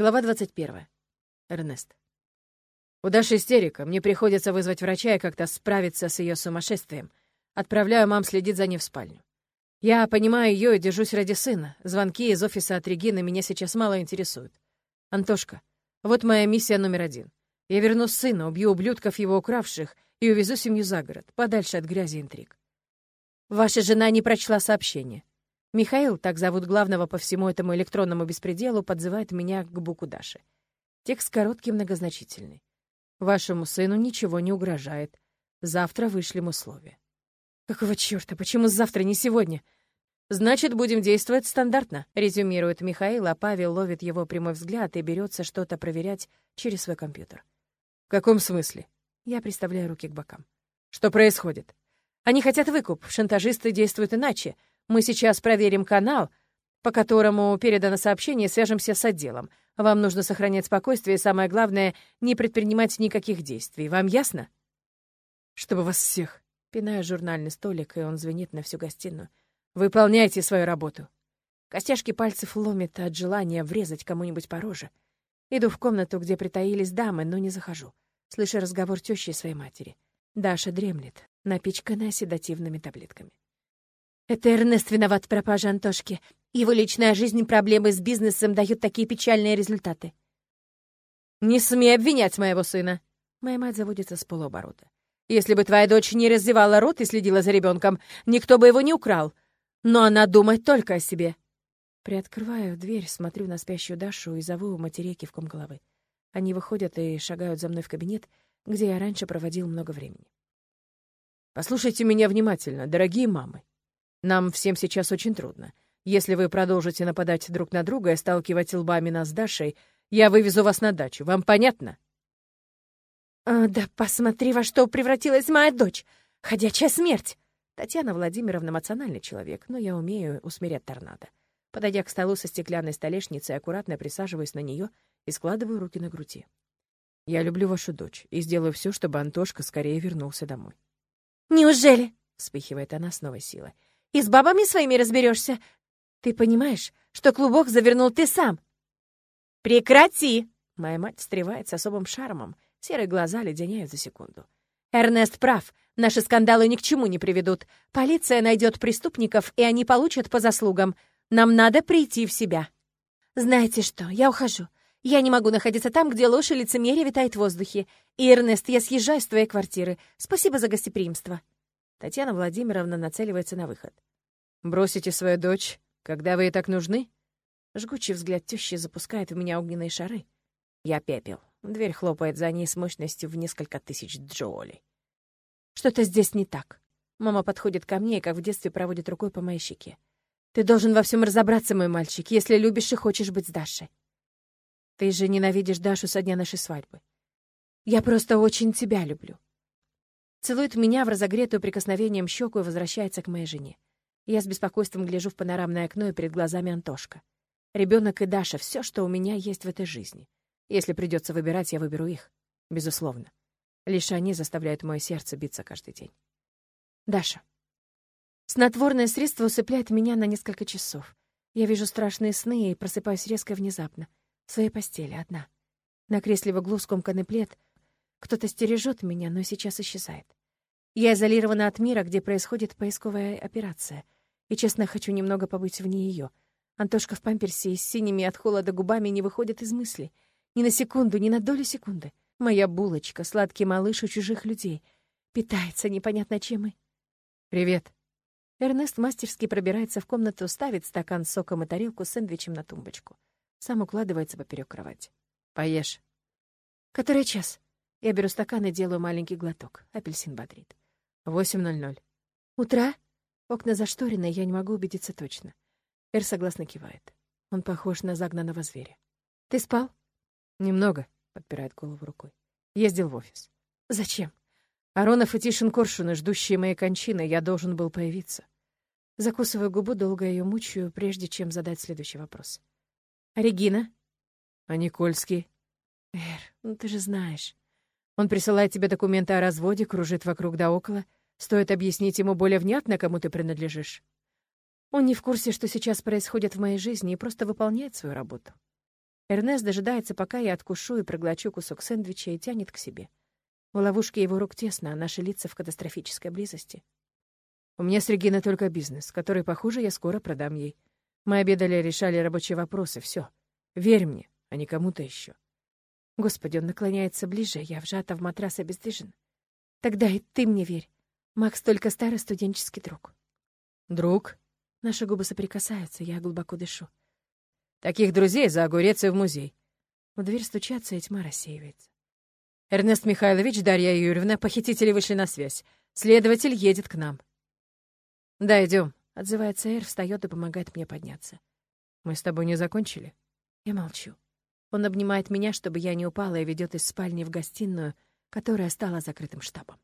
Глава 21. Эрнест. У Даши истерика. Мне приходится вызвать врача и как-то справиться с ее сумасшествием. Отправляю мам следить за ней в спальню. Я понимаю ее и держусь ради сына. Звонки из офиса от Регины меня сейчас мало интересуют. Антошка, вот моя миссия номер один. Я верну сына, убью ублюдков его укравших и увезу семью за город, подальше от грязи интриг. Ваша жена не прочла сообщение. Михаил, так зовут главного по всему этому электронному беспределу, подзывает меня к буку Даши. Текст короткий, многозначительный. Вашему сыну ничего не угрожает. Завтра вышлем условия. Какого чёрта? Почему завтра, не сегодня? Значит, будем действовать стандартно, резюмирует Михаил, а Павел ловит его прямой взгляд и берется что-то проверять через свой компьютер. В каком смысле? Я приставляю руки к бокам. Что происходит? Они хотят выкуп, шантажисты действуют иначе. Мы сейчас проверим канал, по которому передано сообщение, и свяжемся с отделом. Вам нужно сохранять спокойствие и, самое главное, не предпринимать никаких действий. Вам ясно? Чтобы вас всех. Пиная журнальный столик, и он звенит на всю гостиную. Выполняйте свою работу. Костяшки пальцев ломит от желания врезать кому-нибудь по роже. Иду в комнату, где притаились дамы, но не захожу. Слышу разговор тещи своей матери. Даша дремлет, напичканная седативными таблетками. Это Эрнест виноват в пропаже Антошки. Его личная жизнь и проблемы с бизнесом дают такие печальные результаты. «Не смей обвинять моего сына!» Моя мать заводится с полуоборота. «Если бы твоя дочь не раздевала рот и следила за ребенком, никто бы его не украл. Но она думает только о себе». Приоткрываю дверь, смотрю на спящую Дашу и зову матерей кивком головы. Они выходят и шагают за мной в кабинет, где я раньше проводил много времени. «Послушайте меня внимательно, дорогие мамы. Нам всем сейчас очень трудно. Если вы продолжите нападать друг на друга и сталкивать лбами нас с Дашей, я вывезу вас на дачу. Вам понятно?» а, «Да посмотри, во что превратилась моя дочь! Ходячая смерть!» Татьяна Владимировна эмоциональный человек, но я умею усмирять торнадо. Подойдя к столу со стеклянной столешницей, аккуратно присаживаюсь на нее и складываю руки на груди. «Я люблю вашу дочь и сделаю все, чтобы Антошка скорее вернулся домой». «Неужели?» — вспыхивает она с новой силой. И с бабами своими разберешься. Ты понимаешь, что клубок завернул ты сам?» «Прекрати!» Моя мать встревает с особым шармом. Серые глаза леденяют за секунду. «Эрнест прав. Наши скандалы ни к чему не приведут. Полиция найдет преступников, и они получат по заслугам. Нам надо прийти в себя». «Знаете что, я ухожу. Я не могу находиться там, где ложь и лицемерие витает в воздухе. И, Эрнест, я съезжаю с твоей квартиры. Спасибо за гостеприимство». Татьяна Владимировна нацеливается на выход. «Бросите свою дочь, когда вы ей так нужны?» Жгучий взгляд тещи запускает в меня огненные шары. Я пепел. Дверь хлопает за ней с мощностью в несколько тысяч джоулей. Что-то здесь не так. Мама подходит ко мне и, как в детстве, проводит рукой по моей щеке. «Ты должен во всем разобраться, мой мальчик, если любишь и хочешь быть с Дашей. Ты же ненавидишь Дашу со дня нашей свадьбы. Я просто очень тебя люблю. Целует меня в разогретую прикосновением щеку и возвращается к моей жене. Я с беспокойством гляжу в панорамное окно и перед глазами Антошка. Ребенок и Даша — все, что у меня есть в этой жизни. Если придется выбирать, я выберу их. Безусловно. Лишь они заставляют мое сердце биться каждый день. Даша. Снотворное средство усыпляет меня на несколько часов. Я вижу страшные сны и просыпаюсь резко и внезапно. В своей постели, одна. На кресле в углу скомканный плед — кто-то стережет меня, но сейчас исчезает. Я изолирована от мира, где происходит поисковая операция. И, честно, хочу немного побыть вне ее. Антошка в памперсе и с синими от холода губами не выходит из мысли. Ни на секунду, ни на долю секунды. Моя булочка, сладкий малыш у чужих людей. Питается непонятно чем и... «Привет». Эрнест мастерски пробирается в комнату, ставит стакан с соком и тарелку с сэндвичем на тумбочку. Сам укладывается поперек кровати. «Поешь». «Который час?» Я беру стакан и делаю маленький глоток. Апельсин бодрит. 8.00. Утра? Окна зашторены, я не могу убедиться точно. Эр согласно кивает. Он похож на загнанного зверя. Ты спал? Немного, подпирает голову рукой. Ездил в офис. Зачем? Аронов и Тишин Коршуны, ждущие моей кончины, я должен был появиться. Закусываю губу, долго ее мучаю, прежде чем задать следующий вопрос. А Регина? А Никольский? Эр, ну ты же знаешь. Он присылает тебе документы о разводе, кружит вокруг да около. Стоит объяснить ему более внятно, кому ты принадлежишь. Он не в курсе, что сейчас происходит в моей жизни, и просто выполняет свою работу. Эрнест дожидается, пока я откушу и проглочу кусок сэндвича и тянет к себе. В ловушке его рук тесно, а наши лица в катастрофической близости. У меня с Региной только бизнес, который, похоже, я скоро продам ей. Мы обедали, решали рабочие вопросы, все. Верь мне, а не кому-то еще. Господи, он наклоняется ближе, я вжата в матрас обездвижен. Тогда и ты мне верь. Макс только старый студенческий друг. Друг? Наши губы соприкасаются, я глубоко дышу. Таких друзей за огурец и в музей. В дверь стучатся, и тьма рассеивается. Эрнест Михайлович, Дарья Юрьевна, похитители вышли на связь. Следователь едет к нам. Да, идем. Отзывается Эр, встает и помогает мне подняться. Мы с тобой не закончили? Я молчу. Он обнимает меня, чтобы я не упала, и ведет из спальни в гостиную, которая стала закрытым штабом.